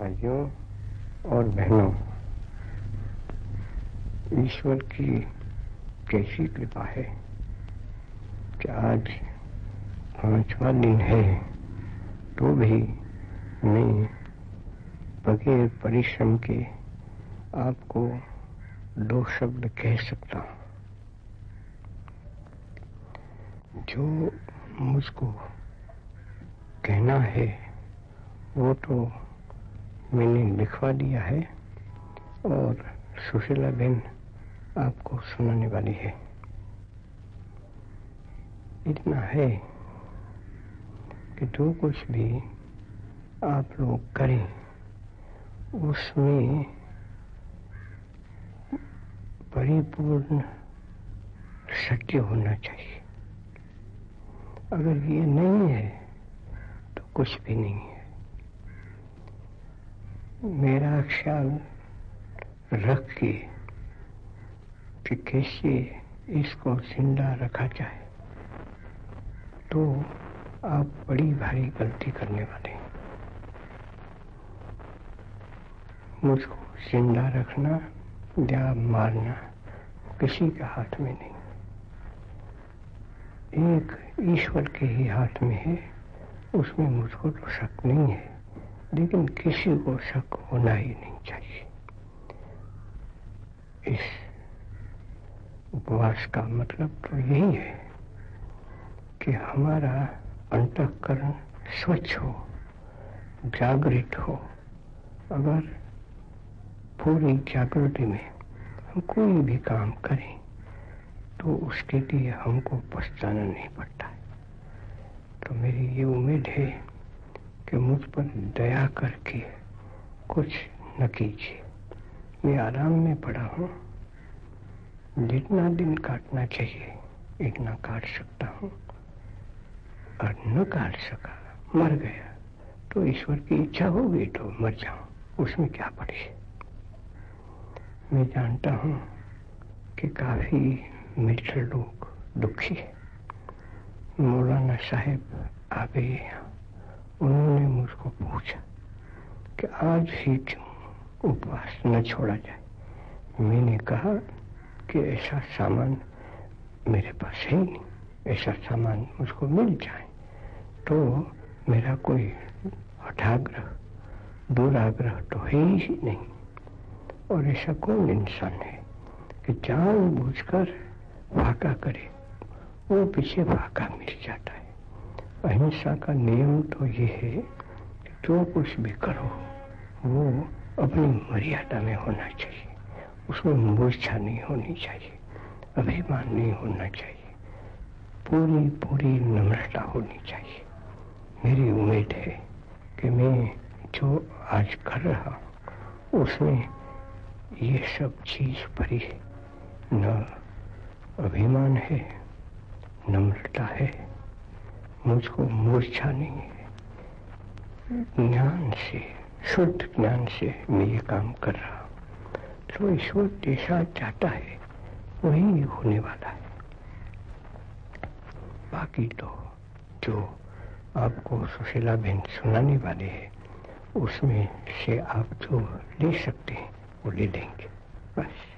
भाइयों और बहनों, ईश्वर की कैसी कृपा है कि आज पांचवा दिन है तो भी मैं बगैर परिश्रम के आपको दो शब्द कह सकता हूँ। जो मुझको कहना है, वो तो मैंने लिखवा दिया है और सुशीला बहन आपको सुनाने वाली है। इतना है कि जो कुछ भी आप लोग करें, उसमें परिपूर्ण सत्य होना चाहिए। अगर ये नहीं है तो कुछ भी नहीं है। मेरा ख्याल रख के कि कैसे इसको ज़िंदा रखा जाए। तो आप बड़ी भारी गलती करने वाले मुझको ज़िंदा रखना, या मारना, किसी के हाथ में नहीं। एक ईश्वर के ही हाथ में है, उसमें मुझको तो शक नहीं है। लेकिन किसी को शक होना ही नहीं चाहिए। इस उपवास का मतलब तो यही है कि हमारा अंतकरण स्वच्छ हो, जागृत हो। अगर पूरी जागृति में हम कोई भी काम करें तो उसके लिए हमको पछताना नहीं पड़ता है। तो मेरी ये उम्मीद है कि मुझ पर दया करके कुछ न कीजिए। मैं आराम में पड़ा हूँ। जितना दिन काटना चाहिए इतना काट सकता हूँ। और न काट सका, मर गया। तो ईश्वर की इच्छा होगी तो मर जाऊँ, उसमें क्या पड़े? मैं जानता हूँ कि काफ़ी मित्र लोग दुखी है। मौलाना साहेब आ गए उन्होंने मुझको पूछा कि आज ही क्यों उपवास न छोड़ा जाए? मैंने कहा कि ऐसा सामान मेरे पास है नहीं। ऐसा सामान मुझको मिल जाए तो मेरा कोई हठाग्रह, दुराग्रह तो है ही नहीं। और ऐसा कौन इंसान है कि जान बूझ कर? फाका करे वो पीछे फाका मिल जाता। अहिंसा का नियम तो ये है कि जो कुछ भी करो, वो अपनी मर्यादा में होना चाहिए। उसमें मूर्छा नहीं होनी चाहिए, अभिमान नहीं होना चाहिए। पूरी पूरी नम्रता होनी चाहिए। मेरी उम्मीद है कि मैं जो आज कर रहा हूँ, उसमें ये सब चीज़ भरी है। न अभिमान है, नम्रता है। मुझको मूर्छा नहीं है। ज्ञान से, शुद्ध ज्ञान से मैं ये काम कर रहा हूँ। तो ईश्वर जैसा चाहता है, वही होने वाला है। बाकी तो जो आपको सुशीला बहन सुनाने वाले हैं, उसमें से आप जो ले सकते हैं, वो ले लेंगे। बस।